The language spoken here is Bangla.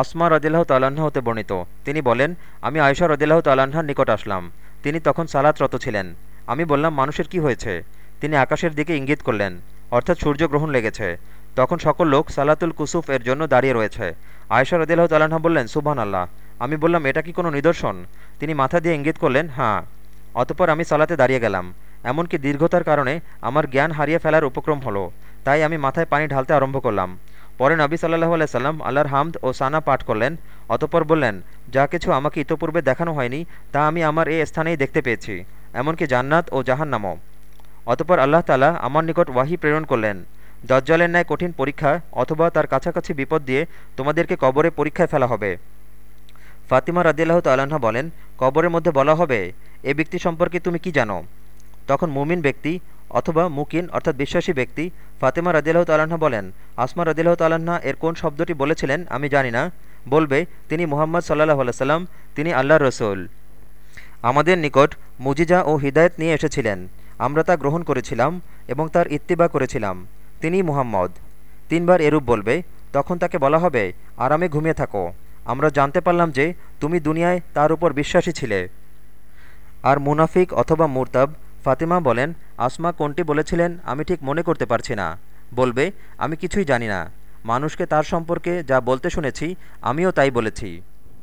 আসমা রদিল্লাহ তাল্লাহ্ন হতে বর্ণিত। তিনি বলেন, আমি আয়সা রদিল্লাহ তাল্লাহ্নার নিকট আসলাম। তিনি তখন সালাতরত ছিলেন। আমি বললাম, মানুষের কি হয়েছে? তিনি আকাশের দিকে ইঙ্গিত করলেন, অর্থাৎ সূর্যগ্রহণ লেগেছে। তখন সকল লোক সালাতুল কুসুফ এর জন্য দাঁড়িয়ে রয়েছে। আয়সা রদিল্লাহ তাল্লাহ্ন বললেন সুবহান আল্লাহ আমি বললাম, এটা কি কোনো নিদর্শন? তিনি মাথা দিয়ে ইঙ্গিত করলেন হ্যাঁ। অতপর আমি সালাতে দাঁড়িয়ে গেলাম। এমনকি দীর্ঘতার কারণে আমার জ্ঞান হারিয়ে ফেলার উপক্রম হলো। তাই আমি মাথায় পানি ঢালতে আরম্ভ করলাম। পরে নবী সাল্লাহ আলাইসাল্লাম আল্লাহর হামদ ও সানা পাঠ করলেন। অতপর বললেন, যা কিছু আমাকে ইতোপূর্বে দেখানো হয়নি, তা আমি আমার এই স্থানেই দেখতে পেয়েছি, এমনকি জান্নাত ও জাহান্নামও। অতপর আল্লাহ তালা আমার নিকট ওয়াহি প্রেরণ করলেন, দজ্জালের ন্যায় কঠিন পরীক্ষা অথবা তার কাছাকাছি বিপদ দিয়ে তোমাদেরকে কবরে পরীক্ষায় ফেলা হবে। ফাতিমা রাদিল্লাহ তাল্লাহা বলেন, কবরের মধ্যে বলা হবে, এ ব্যক্তি সম্পর্কে তুমি কি জানো তখন মুমিন ব্যক্তি অথবা মুকিন, অর্থাৎ বিশ্বাসী ব্যক্তি, ফাতেমা রাদিল্লাহ তাল্লাহা বলেন, আসমা রাদিল্লাহ তাল্লাহা এর কোন শব্দটি বলেছিলেন আমি জানি না। বলবে, তিনি মুহাম্মদ সাল্লাহ সাল্লাম তিনি আল্লাহ রসুল। আমাদের নিকট মুজিজা ও হিদায়ত নিয়ে এসেছিলেন। আমরা তা গ্রহণ করেছিলাম এবং তার ইত্তিবা করেছিলাম। তিনি মুহাম্মদ। তিনবার এরূপ বলবে, তখন তাকে বলা হবে, আরামে ঘুমিয়ে থাকো। আমরা জানতে পারলাম যে, তুমি দুনিয়ায় তার উপর বিশ্বাসী ছিলে। আর মুনাফিক অথবা মুরতাব ফাতিমা বলেন, আসমা কোনটি বলেছিলেন আমি ঠিক মনে করতে পারছি না। বলবে, আমি কিছুই জানি না। মানুষকে তার সম্পর্কে যা বলতে শুনেছি, আমিও তাই বলেছি।